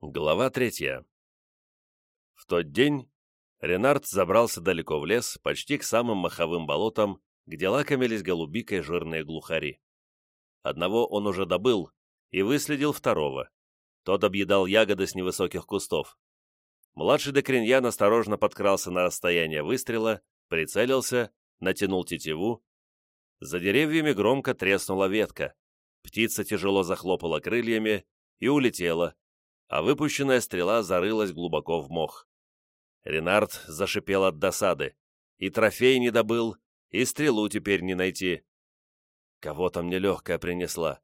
Глава третья. В тот день Ренард забрался далеко в лес, почти к самым маховым болотам, где лакомились голубикой жирные глухари. Одного он уже добыл и выследил второго. Тот объедал ягоды с невысоких кустов. Младший Докриньян осторожно подкрался на расстояние выстрела, прицелился, натянул тетиву. За деревьями громко треснула ветка. Птица тяжело захлопала крыльями и улетела, а выпущенная стрела зарылась глубоко в мох. Ренард зашипел от досады. И трофей не добыл, и стрелу теперь не найти. Кого-то мне легкая принесла.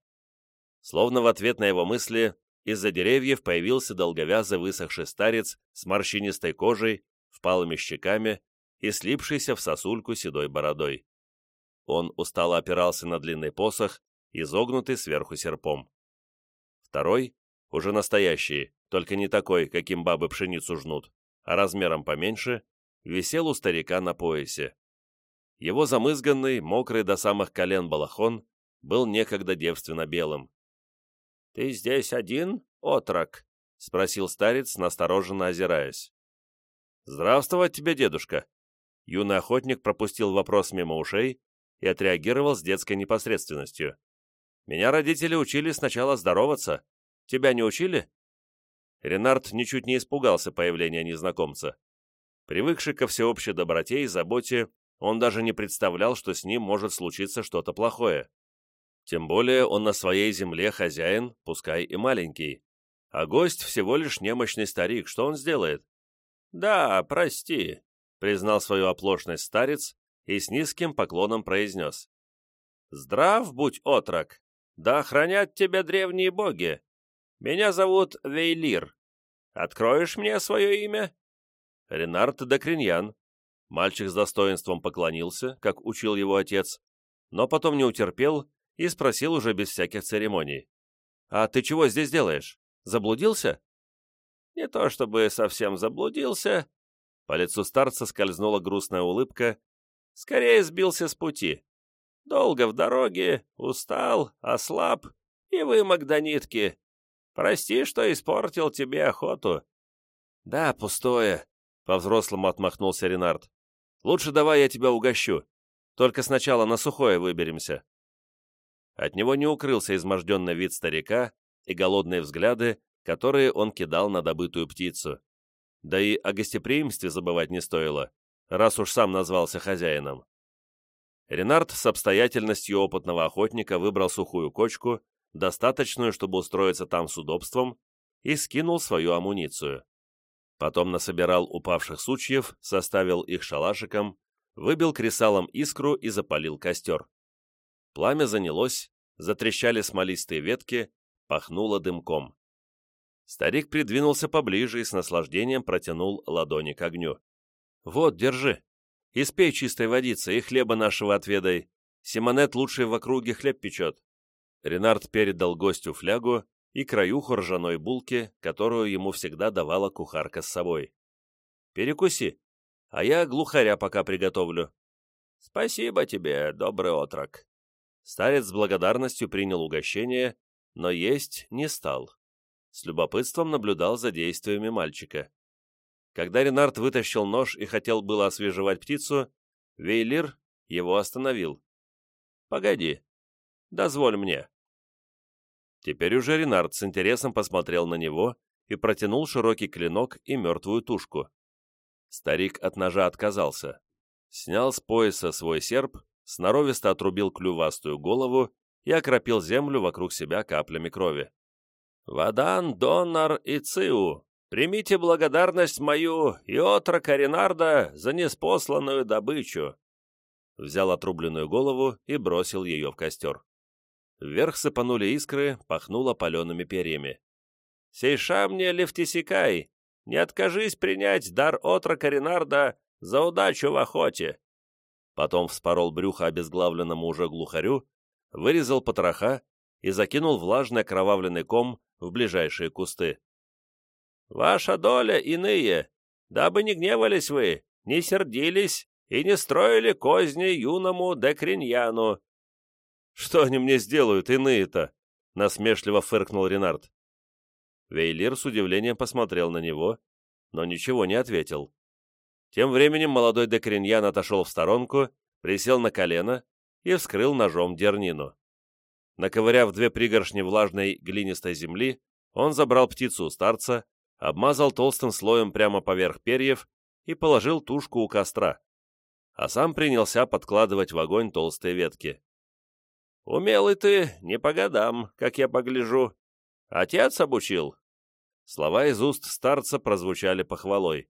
Словно в ответ на его мысли, из-за деревьев появился долговязый высохший старец с морщинистой кожей, впалыми щеками и слипшийся в сосульку седой бородой. Он устало опирался на длинный посох, изогнутый сверху серпом. Второй, уже настоящий, только не такой, каким бабы пшеницу жнут, а размером поменьше, висел у старика на поясе. Его замызганный, мокрый до самых колен балахон был некогда девственно белым. «Ты здесь один, отрок?» — спросил старец, настороженно озираясь. «Здравствовать тебе, дедушка!» Юный охотник пропустил вопрос мимо ушей и отреагировал с детской непосредственностью. «Меня родители учили сначала здороваться, Тебя не учили?» Ренард ничуть не испугался появления незнакомца. Привыкший ко всеобщей доброте и заботе, он даже не представлял, что с ним может случиться что-то плохое. Тем более он на своей земле хозяин, пускай и маленький. А гость всего лишь немощный старик, что он сделает? «Да, прости», — признал свою оплошность старец и с низким поклоном произнес. «Здрав будь, отрок, да охранят тебя древние боги, меня зовут Вейлир. Откроешь мне свое имя?» Ренард Докриньян. Мальчик с достоинством поклонился, как учил его отец, но потом не утерпел и спросил уже без всяких церемоний. «А ты чего здесь делаешь? Заблудился?» «Не то чтобы совсем заблудился». По лицу старца скользнула грустная улыбка. «Скорее сбился с пути. Долго в дороге, устал, ослаб и вымок до нитки. Прости, что испортил тебе охоту». «Да, пустое», — по-взрослому отмахнулся Ренард. «Лучше давай я тебя угощу. Только сначала на сухое выберемся». От него не укрылся изможденный вид старика и голодные взгляды, которые он кидал на добытую птицу. Да и о гостеприимстве забывать не стоило, раз уж сам назвался хозяином. Ренард с обстоятельностью опытного охотника выбрал сухую кочку достаточную, чтобы устроиться там с удобством, и скинул свою амуницию. Потом насобирал упавших сучьев, составил их шалашиком, выбил кресалом искру и запалил костер. Пламя занялось, затрещали смолистые ветки, пахнуло дымком. Старик придвинулся поближе и с наслаждением протянул ладони к огню. «Вот, держи. Испей чистой водицы и хлеба нашего отведай. Симонет лучший в округе хлеб печет». Ренард передал гостю флягу и краюху ржаной булки, которую ему всегда давала кухарка с собой. «Перекуси, а я глухаря пока приготовлю». «Спасибо тебе, добрый отрок». Старец с благодарностью принял угощение, но есть не стал. С любопытством наблюдал за действиями мальчика. Когда Ренард вытащил нож и хотел было освежевать птицу, Вейлир его остановил. «Погоди, дозволь мне». Теперь уже Ренард с интересом посмотрел на него и протянул широкий клинок и мертвую тушку. Старик от ножа отказался. Снял с пояса свой серп, сноровисто отрубил клювастую голову и окропил землю вокруг себя каплями крови. «Вадан, Доннар и Циу, примите благодарность мою и отрока Ренарда за неспосланную добычу!» Взял отрубленную голову и бросил ее в костер. Вверх сыпанули искры, пахнуло палеными перьями. «Сейша мне, Левтисикай, не откажись принять дар отрока Ренарда за удачу в охоте!» Потом вспорол брюхо обезглавленному уже глухарю, вырезал потроха и закинул влажный окровавленный ком в ближайшие кусты. «Ваша доля иные, дабы не гневались вы, не сердились и не строили козни юному Декриньяну, «Что они мне сделают, иные-то?» — насмешливо фыркнул Ренард. Вейлир с удивлением посмотрел на него, но ничего не ответил. Тем временем молодой Декриньян отошел в сторонку, присел на колено и вскрыл ножом дернину. Наковыряв две пригоршни влажной глинистой земли, он забрал птицу у старца, обмазал толстым слоем прямо поверх перьев и положил тушку у костра, а сам принялся подкладывать в огонь толстые ветки. «Умелый ты, не по годам, как я погляжу. Отец обучил?» Слова из уст старца прозвучали похвалой.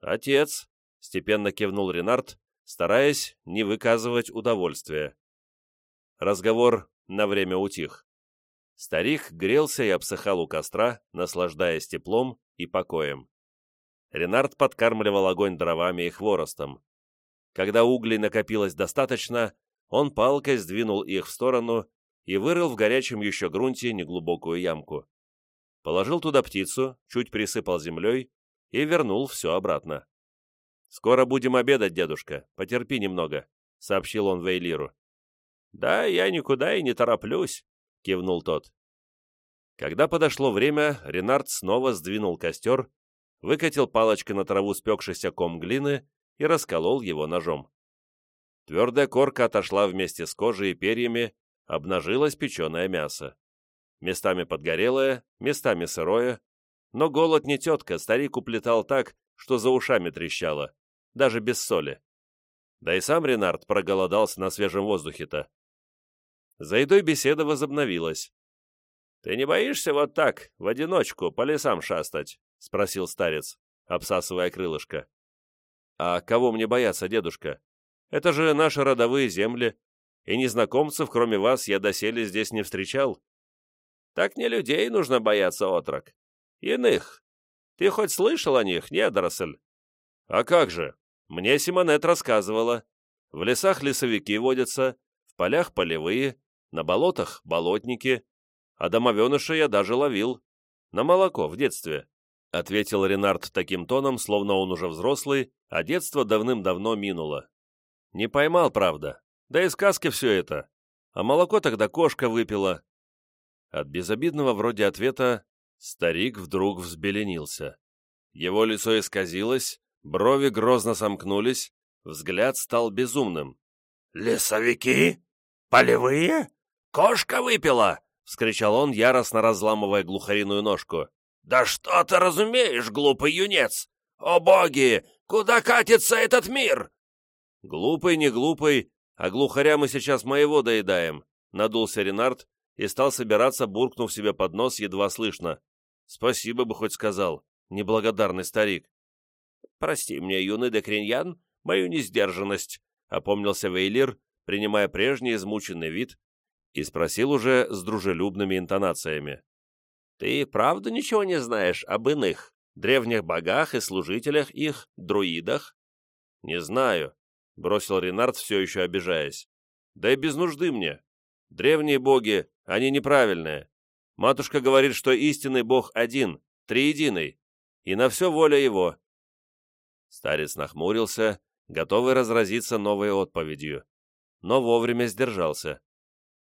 «Отец», — степенно кивнул Ренард, стараясь не выказывать удовольствия. Разговор на время утих. Старик грелся и обсыхал у костра, наслаждаясь теплом и покоем. Ренард подкармливал огонь дровами и хворостом. Когда углей накопилось достаточно, он палкой сдвинул их в сторону и вырыл в горячем еще грунте неглубокую ямку. Положил туда птицу, чуть присыпал землей и вернул все обратно. «Скоро будем обедать, дедушка, потерпи немного», — сообщил он Вейлиру. «Да, я никуда и не тороплюсь», — кивнул тот. Когда подошло время, Ренард снова сдвинул костер, выкатил палочкой на траву спекшийся ком глины и расколол его ножом. Твердая корка отошла вместе с кожей и перьями, обнажилось печеное мясо. Местами подгорелое, местами сырое, но голод не тетка, старик уплетал так, что за ушами трещало, даже без соли. Да и сам Ренард проголодался на свежем воздухе-то. За едой беседа возобновилась. «Ты не боишься вот так, в одиночку, по лесам шастать?» — спросил старец, обсасывая крылышко. «А кого мне бояться, дедушка? Это же наши родовые земли, и незнакомцев, кроме вас, я доселе здесь не встречал». «Так не людей нужно бояться, отрок. Иных. Ты хоть слышал о них, недоросль?» «А как же? Мне Симонет рассказывала. В лесах лесовики водятся, в полях полевые, на болотах — болотники, а домовеныша я даже ловил. На молоко в детстве», — ответил Ренард таким тоном, словно он уже взрослый, а детство давным-давно минуло. «Не поймал, правда. Да и сказки все это. А молоко тогда кошка выпила». От безобидного вроде ответа старик вдруг взбеленился. Его лицо исказилось, брови грозно сомкнулись, взгляд стал безумным. «Лесовики? Полевые? «Кошка выпила!» — вскричал он, яростно разламывая глухариную ножку. «Да что ты разумеешь, глупый юнец? О боги! Куда катится этот мир?» «Глупый, не глупый, а глухаря мы сейчас моего доедаем», — надулся Ренард и стал собираться, буркнув себе под нос едва слышно. «Спасибо бы хоть сказал, неблагодарный старик». «Прости мне, юный Декриньян, мою несдержанность», — опомнился Вейлир, принимая прежний измученный вид и спросил уже с дружелюбными интонациями. «Ты правда ничего не знаешь об иных, древних богах и служителях их, друидах?» «Не знаю», — бросил Ренард, все еще обижаясь. «Да и без нужды мне. Древние боги, они неправильные. Матушка говорит, что истинный бог один, триединый, и на все воля его». Старец нахмурился, готовый разразиться новой отповедью, но вовремя сдержался.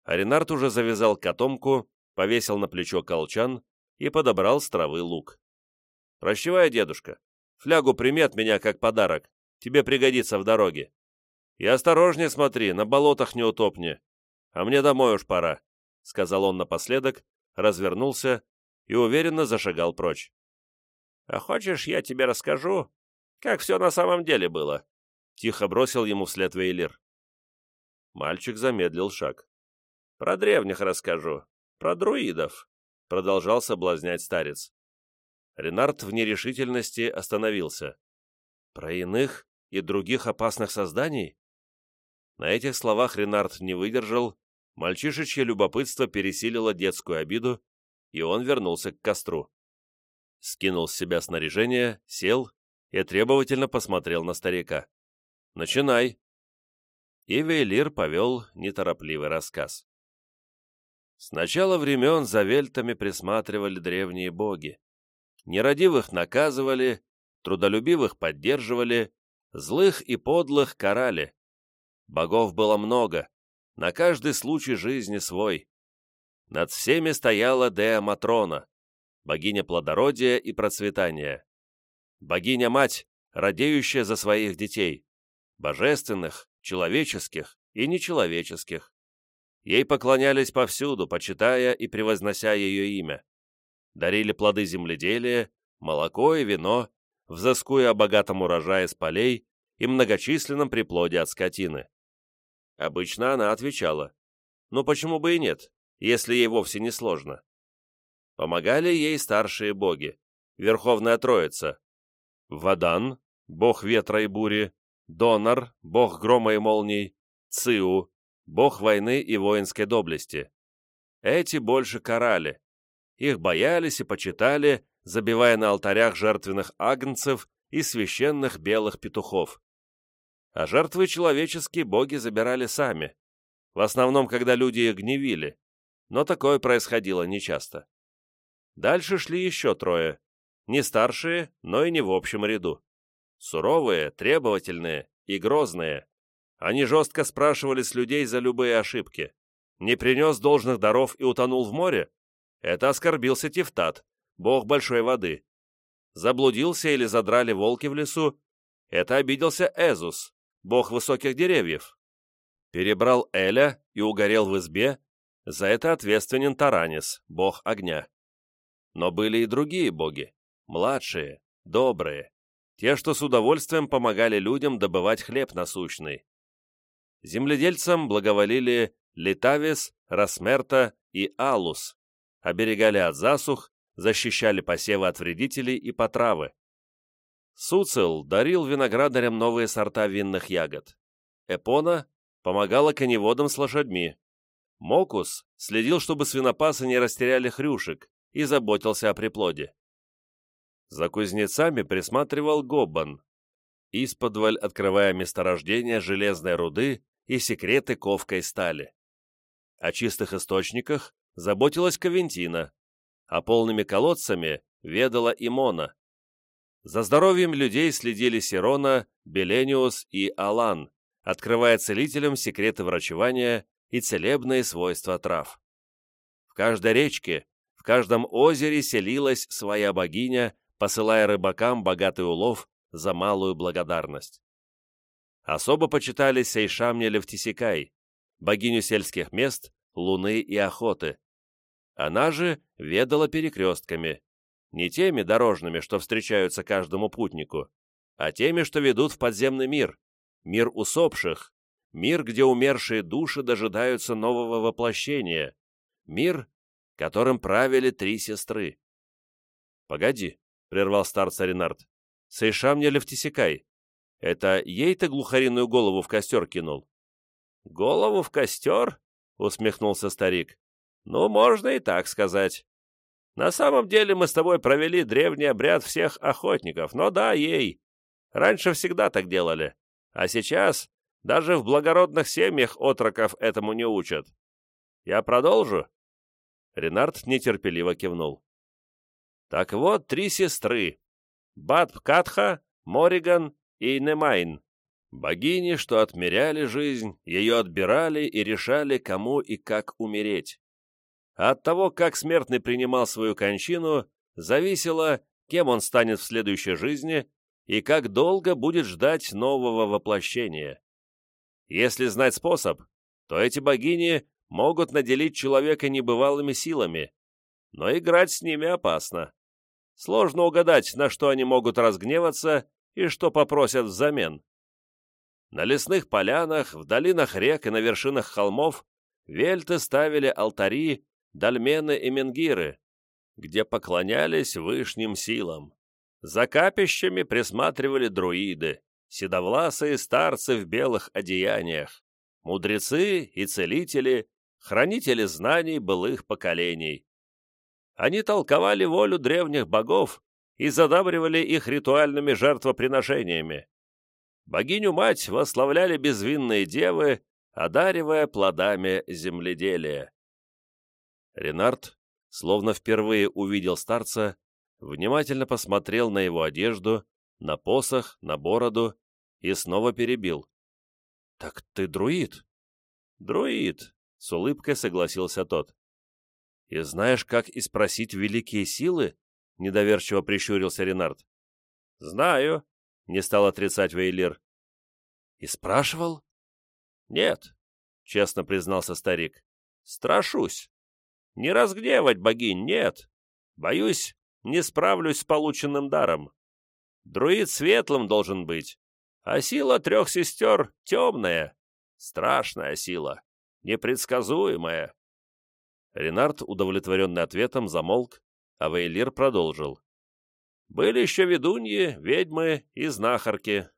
Аринард уже завязал котомку, повесил на плечо колчан и подобрал с травы лук. «Прощавай, дедушка. Флягу прими от меня как подарок. Тебе пригодится в дороге. И осторожнее смотри, на болотах не утопни. А мне домой уж пора», — сказал он напоследок, развернулся и уверенно зашагал прочь. «А хочешь, я тебе расскажу, как все на самом деле было?» — тихо бросил ему вслед Вейлир. Мальчик замедлил шаг. Про древних расскажу, про друидов», — продолжал соблазнять старец. Ренард в нерешительности остановился. «Про иных и других опасных созданий?» На этих словах Ренард не выдержал, мальчишечье любопытство пересилило детскую обиду, и он вернулся к костру. Скинул с себя снаряжение, сел и требовательно посмотрел на старика. «Начинай!» И Вейлир повел неторопливый рассказ. С начала времен за вельтами присматривали древние боги. Нерадивых наказывали, трудолюбивых поддерживали, злых и подлых карали. Богов было много, на каждый случай жизни свой. Над всеми стояла Деа Матрона, богиня плодородия и процветания. Богиня-мать, радеющая за своих детей, божественных, человеческих и нечеловеческих. Ей поклонялись повсюду, почитая и превознося ее имя. Дарили плоды земледелия, молоко и вино, взыскуя о богатом урожае с полей и многочисленном приплоде от скотины. Обычно она отвечала, ну почему бы и нет, если ей вовсе не сложно. Помогали ей старшие боги, Верховная Троица, Вадан, бог ветра и бури, Донор, бог грома и молний, Циу, бог войны и воинской доблести. Эти больше карали. Их боялись и почитали, забивая на алтарях жертвенных агнцев и священных белых петухов. А жертвы человеческие боги забирали сами, в основном, когда люди их гневили, но такое происходило нечасто. Дальше шли еще трое, не старшие, но и не в общем ряду. Суровые, требовательные и грозные. Они жестко спрашивали с людей за любые ошибки. Не принес должных даров и утонул в море? Это оскорбился Тефтат, бог большой воды. Заблудился или задрали волки в лесу? Это обиделся Эзус, бог высоких деревьев. Перебрал Эля и угорел в избе, за это ответственен Таранис, бог огня. Но были и другие боги, младшие, добрые, те, что с удовольствием помогали людям добывать хлеб насущный. Земледельцам благоволили Литавис, Расмерта и Алус, оберегали от засух, защищали посевы от вредителей и потравы. Суцил дарил виноградарям новые сорта винных ягод. Эпона помогала коневодам с лошадьми. Мокус следил, чтобы свинопасы не растеряли хрюшек и заботился о приплоде. За кузнецами присматривал Гоббан, исподволь открывая месторождение железной руды и секреты ковкой стали. О чистых источниках заботилась Кавентина, а полными колодцами ведала Имона. За здоровьем людей следили Сирона, Белениус и Алан, открывая целителям секреты врачевания и целебные свойства трав. В каждой речке, в каждом озере селилась своя богиня, посылая рыбакам богатый улов за малую благодарность. Особо почитали Сейшамня Левтисикай, богиню сельских мест, луны и охоты. Она же ведала перекрестками, не теми дорожными, что встречаются каждому путнику, а теми, что ведут в подземный мир, мир усопших, мир, где умершие души дожидаются нового воплощения, мир, которым правили три сестры. «Погоди», — прервал старца Ренард, — «сейша мне левтисекай. Это ей-то глухариную голову в костер кинул?» «Голову в костер?» — усмехнулся старик. «Ну, можно и так сказать. На самом деле мы с тобой провели древний обряд всех охотников, но да, ей. Раньше всегда так делали. А сейчас даже в благородных семьях отроков этому не учат. Я продолжу?» Ренард нетерпеливо кивнул. «Так вот, три сестры. Батп-Катха, Мориган и Немайн. Богини, что отмеряли жизнь, ее отбирали и решали, кому и как умереть. От того, как смертный принимал свою кончину, зависело, кем он станет в следующей жизни и как долго будет ждать нового воплощения. Если знать способ, то эти богини могут наделить человека небывалыми силами, но играть с ними опасно. Сложно угадать, на что они могут разгневаться и что попросят взамен. На лесных полянах, в долинах рек и на вершинах холмов вельты ставили алтари, дольмены и менгиры, где поклонялись вышним силам. За капищами присматривали друиды, седовласые старцы в белых одеяниях, мудрецы и целители, хранители знаний былых поколений. Они толковали волю древних богов и задабривали их ритуальными жертвоприношениями. Богиню-мать восславляли безвинные девы, одаривая плодами земледелия. Ренард, словно впервые увидел старца, внимательно посмотрел на его одежду, на посох, на бороду и снова перебил. «Так ты друид?» «Друид», — с улыбкой согласился тот. «И знаешь, как и спросить великие силы?» — недоверчиво прищурился Ренард. «Знаю», — не стал отрицать Вейлир. «И спрашивал?» «Нет», — честно признался старик. «Страшусь. Не разгневать богинь, нет. Боюсь, не справлюсь с полученным даром. Друид светлым должен быть, а сила трех сестер темная, страшная сила, непредсказуемая». Ренард, удовлетворенный ответом, замолк, а Вейлир продолжил. «Были еще ведуньи, ведьмы и знахарки.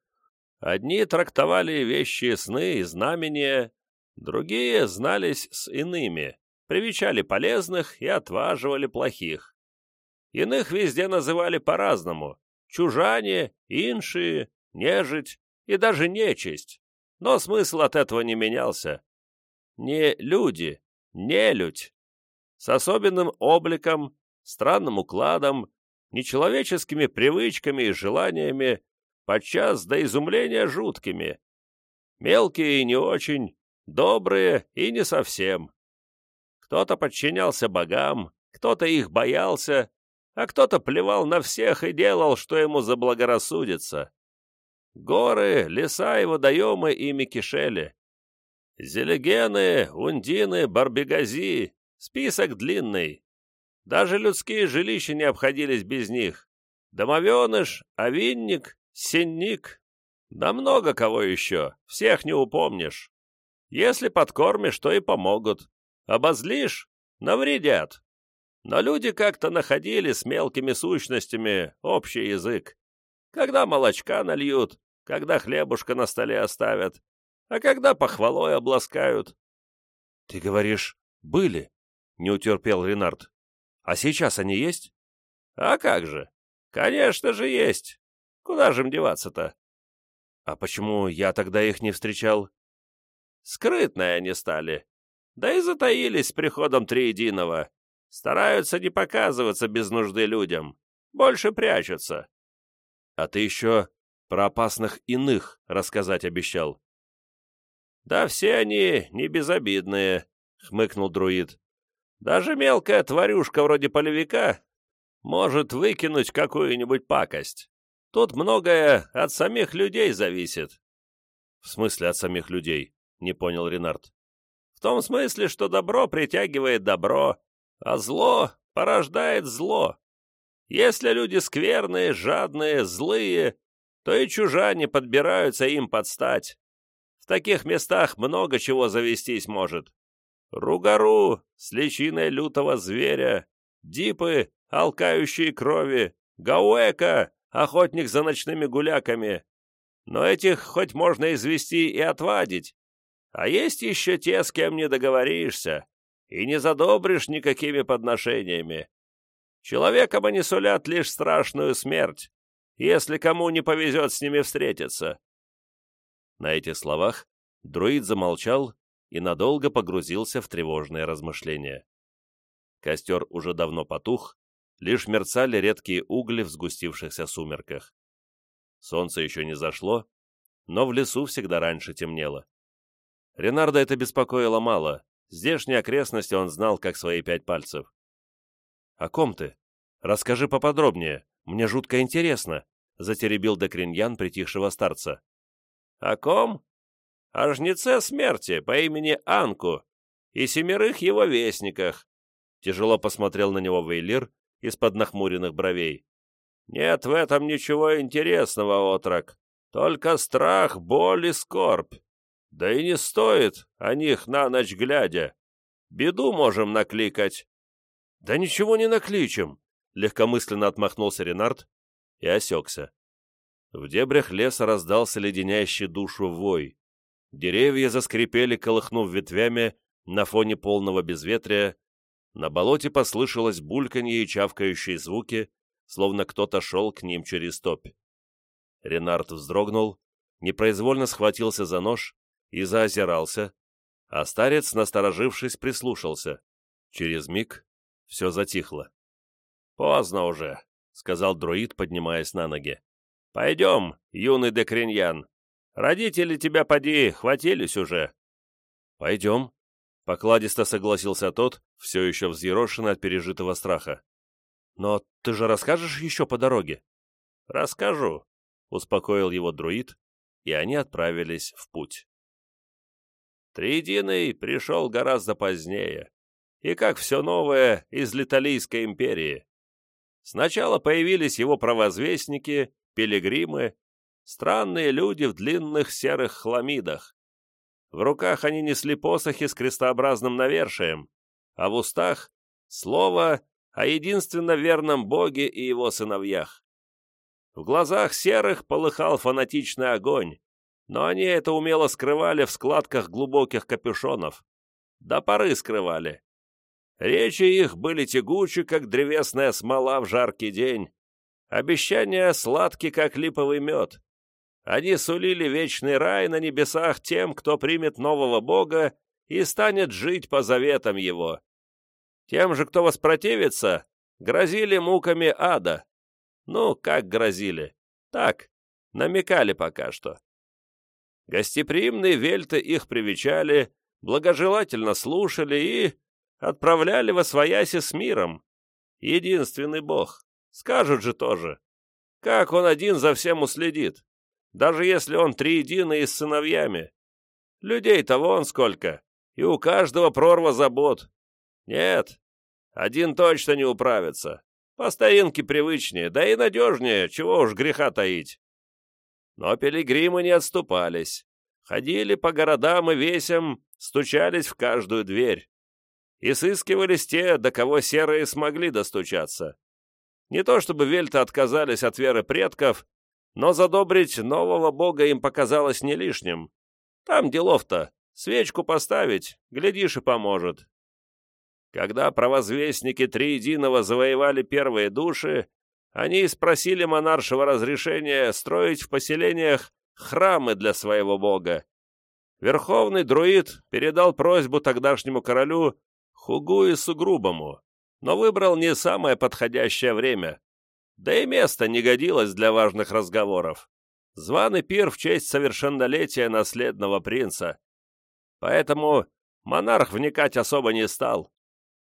Одни трактовали вещи сны и знамения, другие знались с иными, привечали полезных и отваживали плохих. Иных везде называли по-разному — чужане, иншие, нежить и даже нечисть, но смысл от этого не менялся. Не люди, не людь. С особенным обликом, странным укладом, нечеловеческими привычками и желаниями, подчас до изумления жуткими. Мелкие и не очень, добрые и не совсем. Кто-то подчинялся богам, кто-то их боялся, а кто-то плевал на всех и делал, что ему заблагорассудится. Горы, леса и водоемы ими кишели. Зелегены, ундины, барбегази — список длинный. Даже людские жилища не обходились без них. Домовеныш, овинник, Синник. Да много кого еще, всех не упомнишь. Если подкормишь, то и помогут. Обозлишь — навредят. Но люди как-то находили с мелкими сущностями общий язык. Когда молочка нальют, когда хлебушка на столе оставят, а когда похвалой обласкают. — Ты говоришь, были? — не утерпел Ренард. — А сейчас они есть? — А как же? Конечно же есть. Куда же им деваться-то? А почему я тогда их не встречал? Скрытные они стали. Да и затаились с приходом Триединого. Стараются не показываться без нужды людям. Больше прячутся. А ты еще про опасных иных рассказать обещал. Да все они не безобидные, хмыкнул друид. Даже мелкая тварюшка вроде полевика может выкинуть какую-нибудь пакость. Тут многое от самих людей зависит. В смысле от самих людей? Не понял Ренард. В том смысле, что добро притягивает добро, а зло порождает зло. Если люди скверные, жадные, злые, то и чужане подбираются им подстать. В таких местах много чего завестись может. Ругару с личиной лютого зверя, дипы, алкающие крови, гауэка, охотник за ночными гуляками. Но этих хоть можно извести и отвадить. А есть еще те, с кем не договоришься, и не задобришь никакими подношениями. Человекам они сулят лишь страшную смерть, если кому не повезет с ними встретиться. На этих словах друид замолчал и надолго погрузился в тревожные размышления. Костер уже давно потух, лишь мерцали редкие угли в сгустившихся сумерках. Солнце еще не зашло, но в лесу всегда раньше темнело. Ренарда это беспокоило мало, здешние окрестности он знал как свои пять пальцев. «О ком ты? Расскажи поподробнее, мне жутко интересно», — затеребил Декриньян притихшего старца. «О ком? О жнеце смерти по имени Анку и семерых его вестниках», — тяжело посмотрел на него Вейлир, из-под нахмуренных бровей. «Нет в этом ничего интересного, отрок. Только страх, боль и скорбь. Да и не стоит о них на ночь глядя. Беду можем накликать». «Да ничего не накличем», — легкомысленно отмахнулся Ренард и осекся. В дебрях леса раздался леденящий душу вой. Деревья заскрипели, колыхнув ветвями на фоне полного безветрия, на болоте послышалось бульканье и чавкающие звуки, словно кто-то шел к ним через топь. Ренард вздрогнул, непроизвольно схватился за нож и заозирался, а старец, насторожившись, прислушался. Через миг все затихло. «Поздно уже», — сказал друид, поднимаясь на ноги. «Пойдем, юный декриньян. Родители тебя, поди, хватились уже». «Пойдем», Покладисто согласился тот, все еще взъерошенный от пережитого страха. «Но ты же расскажешь еще по дороге?» «Расскажу», — успокоил его друид, и они отправились в путь. Триединый пришел гораздо позднее, и, как все новое, из Литалийской империи. Сначала появились его провозвестники, пилигримы, странные люди в длинных серых хламидах. В руках они несли посохи с крестообразным навершием, а в устах — слово о единственно верном Боге и его сыновьях. В глазах серых полыхал фанатичный огонь, но они это умело скрывали в складках глубоких капюшонов. До поры скрывали. Речи их были тягучи, как древесная смола в жаркий день. Обещания сладки, как липовый мед. Они сулили вечный рай на небесах тем, кто примет нового Бога и станет жить по заветам его. Тем же, кто воспротивится, грозили муками ада. Ну, как грозили? Так, намекали пока что. Гостеприимные вельты их привечали, благожелательно слушали и отправляли во свояси с миром. Единственный бог. Скажут же тоже. Как он один за всем уследит? даже если он триединый и с сыновьями. Людей-то вон сколько, и у каждого прорва забот. Нет, один точно не управится. По старинке привычнее, да и надежнее, чего уж греха таить. Но пилигримы не отступались. Ходили по городам и весям, стучались в каждую дверь. И сыскивались те, до кого серые смогли достучаться. Не то чтобы вельты отказались от веры предков, но задобрить нового бога им показалось не лишним. Там делов-то, свечку поставить, глядишь и поможет. Когда провозвестники Триединого завоевали первые души, они спросили монаршего разрешения строить в поселениях храмы для своего бога. Верховный друид передал просьбу тогдашнему королю Хугуису Грубому, но выбрал не самое подходящее время. Да и место не годилось для важных разговоров. Званый пир в честь совершеннолетия наследного принца. Поэтому монарх вникать особо не стал.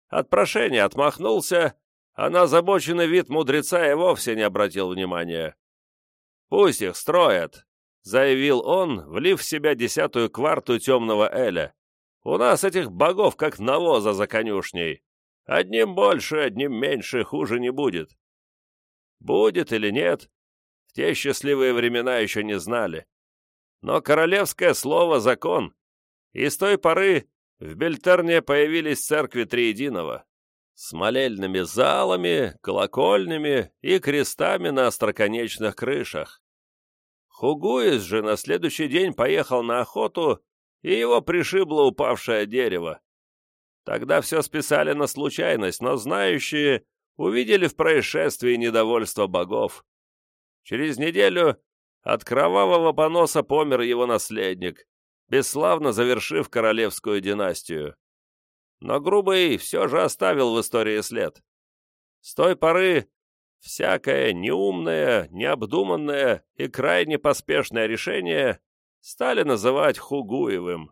От прошения отмахнулся, а на озабоченный вид мудреца и вовсе не обратил внимания. «Пусть их строят», — заявил он, влив в себя десятую кварту темного Эля. «У нас этих богов как навоза за конюшней. Одним больше, одним меньше, хуже не будет. Будет или нет, в те счастливые времена еще не знали. Но королевское слово — закон, и с той поры в Бельтерне появились церкви Триединого с молельными залами, колокольнями и крестами на остроконечных крышах. Хугуис же на следующий день поехал на охоту, и его пришибло упавшее дерево. Тогда все списали на случайность, но знающие увидели в происшествии недовольство богов. Через неделю от кровавого поноса помер его наследник, бесславно завершив королевскую династию. Но Грубый все же оставил в истории след. С той поры всякое неумное, необдуманное и крайне поспешное решение стали называть Хугуевым.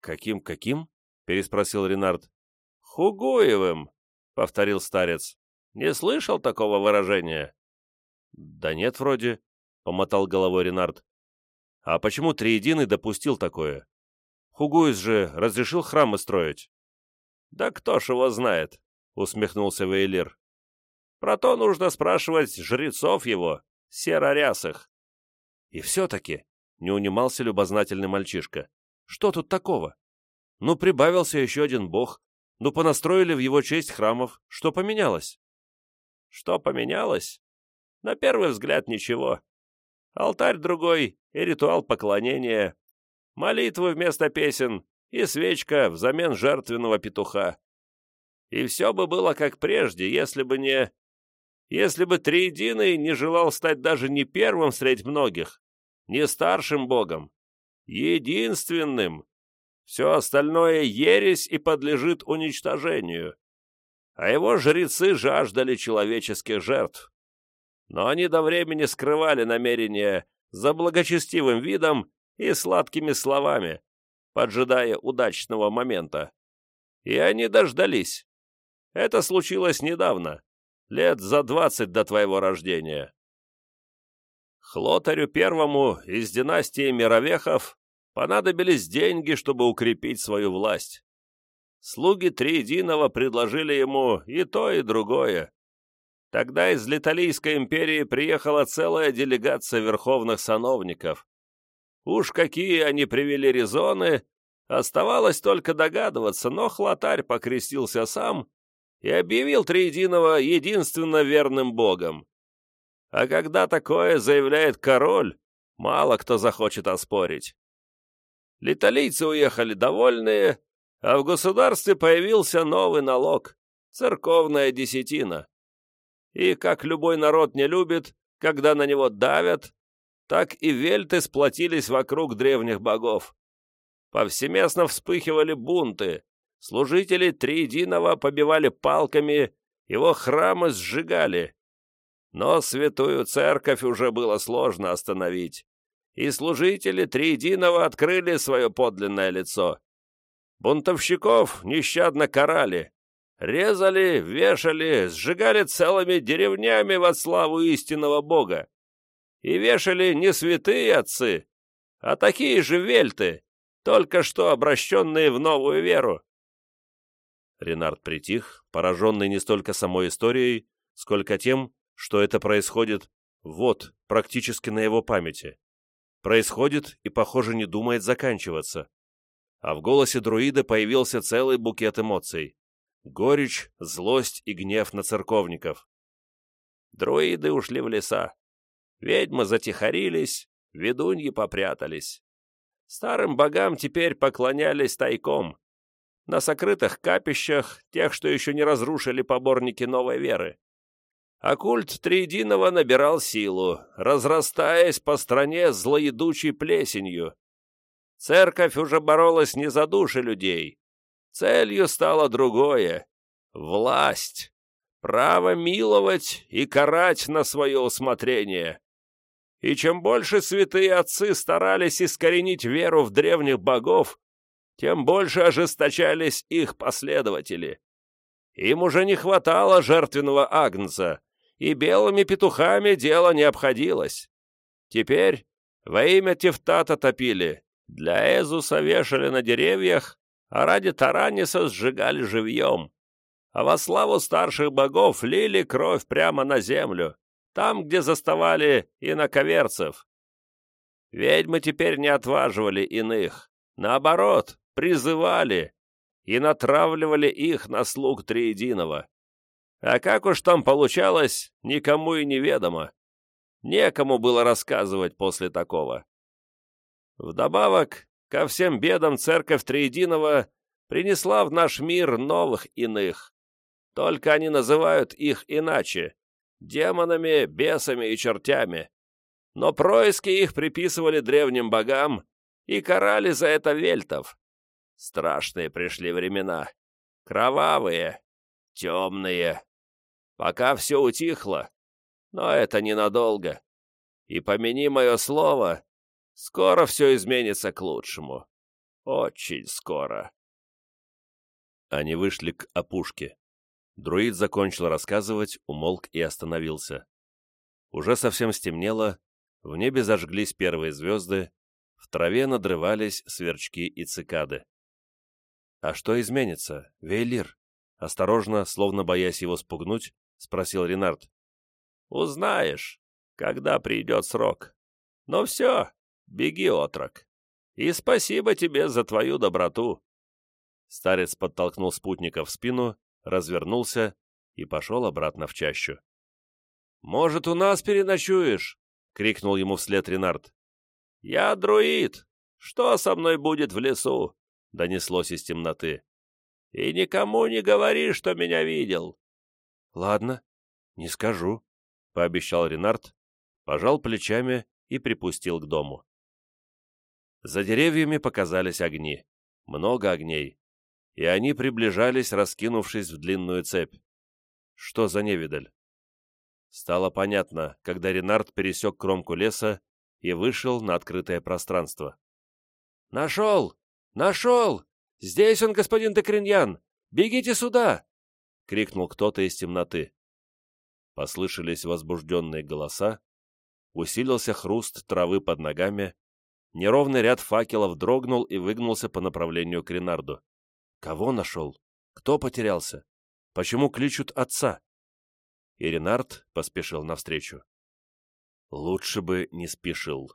«Каким-каким?» — переспросил Ренард. «Хугуевым», — повторил старец. «Не слышал такого выражения?» «Да нет, вроде», — помотал головой Ренард. «А почему Триединый допустил такое? Хугуис же разрешил храмы строить». «Да кто ж его знает?» — усмехнулся Вейлир. «Про то нужно спрашивать жрецов его, серорясых». «И все-таки», — не унимался любознательный мальчишка, — «что тут такого? Ну, прибавился еще один бог, ну, понастроили в его честь храмов. Что поменялось? Что поменялось? На первый взгляд ничего. Алтарь другой и ритуал поклонения. Молитвы вместо песен и свечка взамен жертвенного петуха. И все бы было как прежде, если бы не... Если бы Триединый не желал стать даже не первым средь многих, не старшим богом, единственным, все остальное ересь и подлежит уничтожению. А его жрецы жаждали человеческих жертв. Но они до времени скрывали намерения за благочестивым видом и сладкими словами, поджидая удачного момента. И они дождались. Это случилось недавно, лет за двадцать до твоего рождения. Хлотарю Первому из династии Мировехов понадобились деньги, чтобы укрепить свою власть. Слуги Триединого предложили ему и то, и другое. Тогда из Литалийской империи приехала целая делегация верховных сановников. Уж какие они привели резоны, оставалось только догадываться, но Хлотарь покрестился сам и объявил Триединого единственно верным богом. А когда такое заявляет король, мало кто захочет оспорить. Литалийцы уехали довольные, а в государстве появился новый налог — церковная десятина. И как любой народ не любит, когда на него давят, так и вельты сплотились вокруг древних богов. Повсеместно вспыхивали бунты, служители Триединого побивали палками, его храмы сжигали. Но святую церковь уже было сложно остановить, и служители Триединого открыли свое подлинное лицо. Бунтовщиков нещадно карали, резали, вешали, сжигали целыми деревнями во славу истинного Бога. И вешали не святые отцы, а такие же вельты, только что обращенные в новую веру. Ренард притих, пораженный не столько самой историей, сколько тем, что это происходит вот, практически на его памяти. Происходит и, похоже, не думает заканчиваться. А в голосе друида появился целый букет эмоций. Горечь, злость и гнев на церковников. Друиды ушли в леса. Ведьмы затихарились, ведуньи попрятались. Старым богам теперь поклонялись тайком. На сокрытых капищах, тех, что еще не разрушили поборники новой веры. А культ Триединого набирал силу, разрастаясь по стране злоедучей плесенью. Церковь уже боролась не за души людей. Целью стало другое — власть, право миловать и карать на свое усмотрение. И чем больше святые отцы старались искоренить веру в древних богов, тем больше ожесточались их последователи. Им уже не хватало жертвенного агнца, и белыми петухами дело не обходилось. Теперь во имя Тевтата топили, для Эзуса вешали на деревьях, а ради Тараниса сжигали живьем. А во славу старших богов лили кровь прямо на землю, там, где заставали иноковерцев. Ведьмы теперь не отваживали иных, наоборот, призывали и натравливали их на слуг Триединого. А как уж там получалось, никому и неведомо. Некому было рассказывать после такого. Вдобавок, ко всем бедам церковь Триединого принесла в наш мир новых иных. Только они называют их иначе — демонами, бесами и чертями. Но происки их приписывали древним богам и карали за это вельтов. Страшные пришли времена. Кровавые, темные. Пока все утихло, но это ненадолго. И помяни мое слово, скоро все изменится к лучшему. Очень скоро. Они вышли к опушке. Друид закончил рассказывать, умолк и остановился. Уже совсем стемнело, в небе зажглись первые звезды, в траве надрывались сверчки и цикады. «А что изменится, Вейлир?» Осторожно, словно боясь его спугнуть, — спросил Ренард. «Узнаешь, когда придет срок. Но все, беги, отрок. И спасибо тебе за твою доброту». Старец подтолкнул спутника в спину, развернулся и пошел обратно в чащу. «Может, у нас переночуешь?» — крикнул ему вслед Ренард. «Я друид. Что со мной будет в лесу?» — донеслось из темноты. «И никому не говори, что меня видел. «Ладно, не скажу», — пообещал Ренард, пожал плечами и припустил к дому. За деревьями показались огни, много огней, и они приближались, раскинувшись в длинную цепь. Что за невидаль? Стало понятно, когда Ренард пересек кромку леса и вышел на открытое пространство. «Нашел! Нашел! Здесь он, господин Декриньян! Бегите сюда!» — крикнул кто-то из темноты. Послышались возбужденные голоса, усилился хруст травы под ногами, неровный ряд факелов дрогнул и выгнулся по направлению к Ренарду. Кого нашел? Кто потерялся? Почему кличут отца? И поспешил навстречу. Лучше бы не спешил.